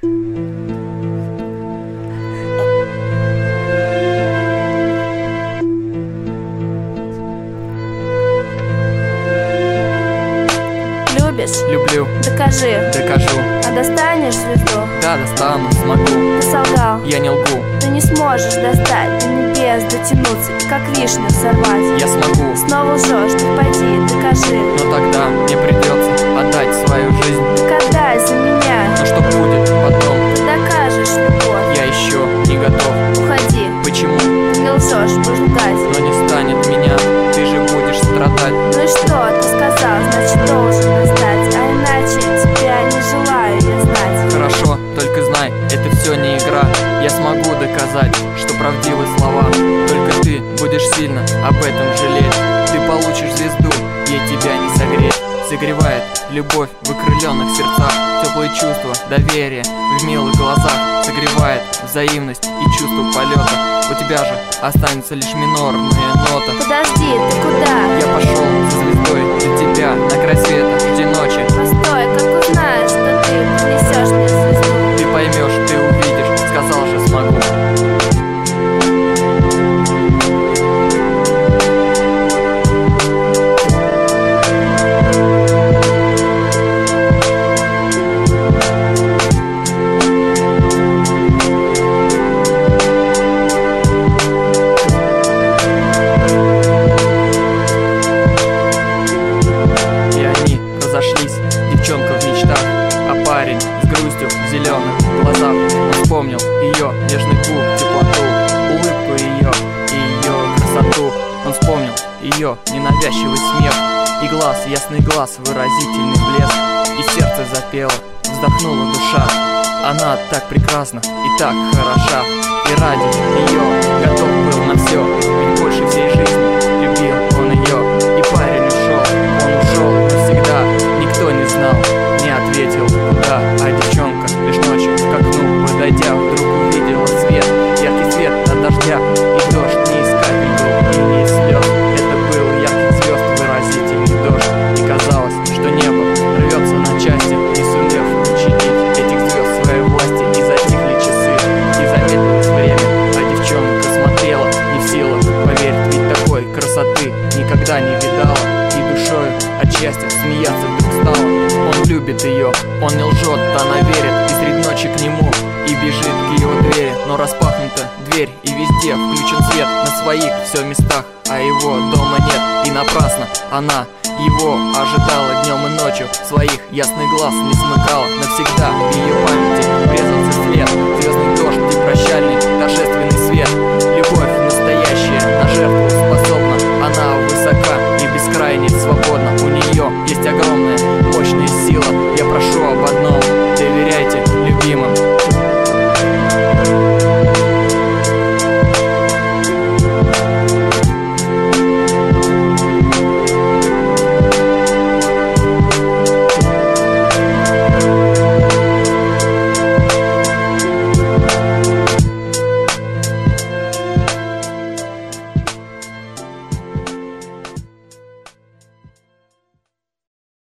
Любишь? Люблю, Докажи. докажу А достанешь звезду? Да, достану, смогу Ты солгал. Я не лгу, Ты не сможешь достать до небес, дотянуться, как вишню сорвать. я смогу Снова лжешь, так пойди, докажи. Но тогда мне придется отдать свою жизнь будешь лгать. Но не станет меня, ты же будешь страдать. Ну и что, ты сказал, значит должен достать. А иначе тебя не желаю я знать. Хорошо, только знай, это все не игра. Я смогу доказать, что правдивы слова. Только ты будешь сильно об этом жалеть. Ты получишь звезду, ей тебя не согреть Согревает любовь в окрыленных сердцах. Теплые чувства, доверие в милых глазах Согревает взаимность и чувство полета. У тебя же останется лишь минорная нота. Подожди, ты куда? Я пошел за звездой парень с грустью в зеленых глазах. Он вспомнил ее нежный губ, теплоту Улыбку ее и ее красоту. Он вспомнил ее ненавязчивый смех И глаз, ясный глаз, выразительный блеск. И сердце запело, вздохнула душа. Она так прекрасна и так хороша. И ради нее готов счастья смеяться вдруг стала Он любит ее, он не лжет, она верит И средь ночи к нему и бежит к его двери. Но распахнута дверь и везде включен свет. На своих все местах, а его дома нет. И напрасно она его ожидала днем и ночью. Своих ясных глаз не смыкала. Навсегда в ее памяти